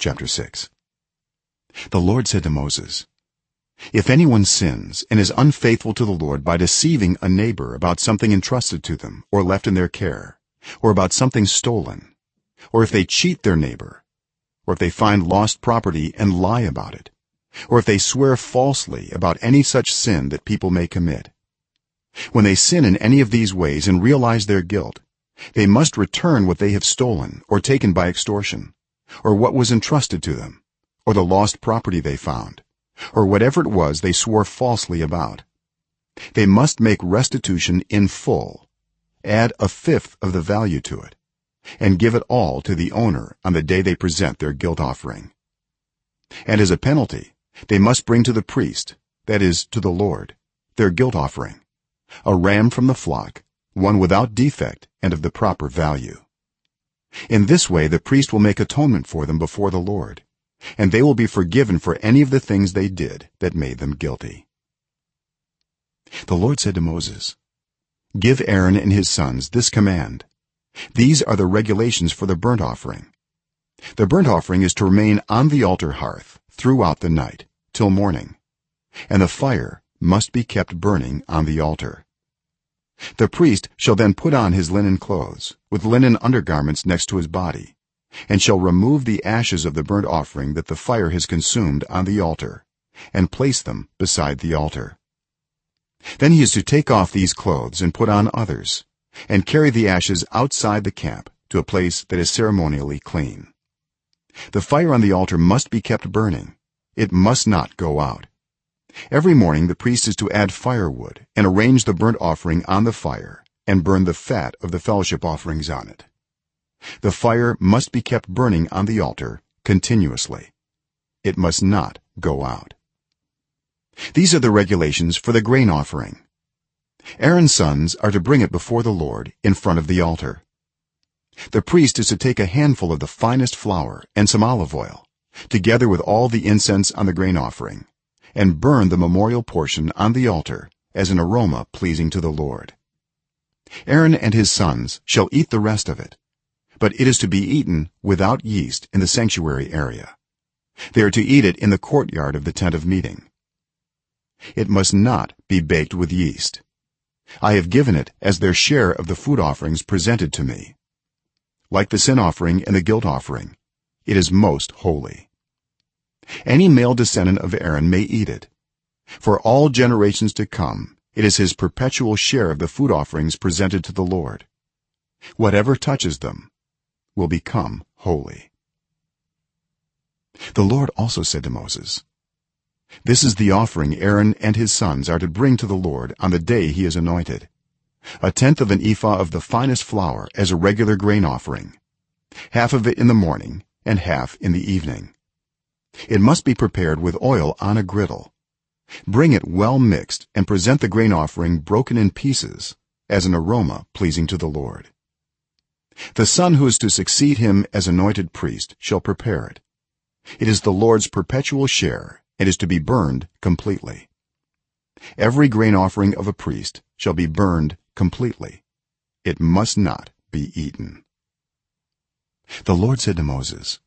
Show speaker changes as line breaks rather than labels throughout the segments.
chapter 6 the lord said to moses if anyone sins and is unfaithful to the lord by deceiving a neighbor about something entrusted to them or left in their care or about something stolen or if they cheat their neighbor or if they find lost property and lie about it or if they swear falsely about any such sin that people may commit when they sin in any of these ways and realize their guilt they must return what they have stolen or taken by extortion or what was entrusted to them or the lost property they found or whatever it was they swore falsely about. They must make restitution in full add a fifth of the value to it and give it all to the owner on the day they present their guilt offering. And as a penalty they must bring to the priest that is to the lord their guilt offering a ram from the flock one without defect and of the proper value in this way the priest will make atonement for them before the lord and they will be forgiven for any of the things they did that made them guilty. The lord said to moses give aaron and his sons this command. These are the regulations for the burnt offering. The burnt offering is to remain on the altar hearth throughout the night till morning and the fire must be kept burning on the altar the priest shall then put on his linen clothes with linen undergarments next to his body and shall remove the ashes of the burnt offering that the fire has consumed on the altar and place them beside the altar. Then he is to take off these clothes and put on others and carry the ashes outside the camp to a place that is ceremonially clean. The fire on the altar must be kept burning. It must not go out every morning the priest is to add firewood and arrange the burnt offering on the fire and burn the fat of the fellowship offerings on it. The fire must be kept burning on the altar continuously. It must not go out. These are the regulations for the grain offering. Aaron's sons are to bring it before the lord in front of the altar. The priest is to take a handful of the finest flour and some olive oil together with all the incense on the grain offering and burn the memorial portion on the altar as an aroma pleasing to the lord. Aaron and his sons shall eat the rest of it but it is to be eaten without yeast in the sanctuary area. They are to eat it in the courtyard of the tent of meeting. It must not be baked with yeast. I have given it as their share of the food offerings presented to me. Like the sin offering and the guilt offering it is most holy any male descendant of aaron may eat it. For all generations to come it is his perpetual share of the food offerings presented to the lord. Whatever touches them will become holy. The lord also said to moses this is the offering aaron and his sons are to bring to the lord on the day he is anointed. A tenth of an ephah of the finest flour as a regular grain offering half of it in the morning and half in the evening it must be prepared with oil on a griddle. Bring it well mixed and present the grain offering broken in pieces as an aroma pleasing to the lord. The son who is to succeed him as anointed priest shall prepare it. It is the lord's perpetual share and is to be burned completely. Every grain offering of a priest shall be burned completely. It must not be eaten. The lord said to moses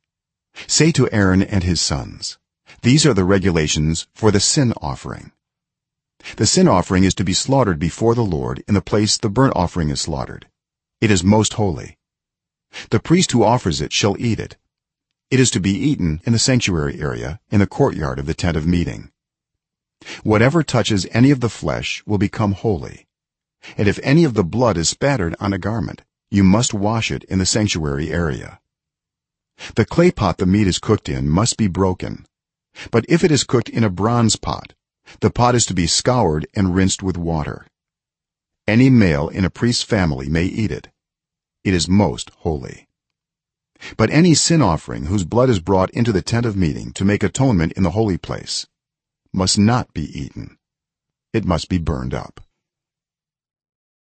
say to aaron and his sons these are the regulations for the sin offering. The sin offering is to be slaughtered before the lord in the place the burnt offering is slaughtered. It is most holy. The priest who offers it shall eat it. It is to be eaten in the sanctuary area in the courtyard of the tent of meeting. Whatever touches any of the flesh will become holy. And if any of the blood is spattered on a garment you must wash it in the sanctuary area the clay pot the meat is cooked in must be broken. But if it is cooked in a bronze pot the pot is to be scoured and rinsed with water. Any male in a priest's family may eat it. It is most holy. But any sin offering whose blood is brought into the tent of meeting to make atonement in the holy place must not be eaten. It must be burned up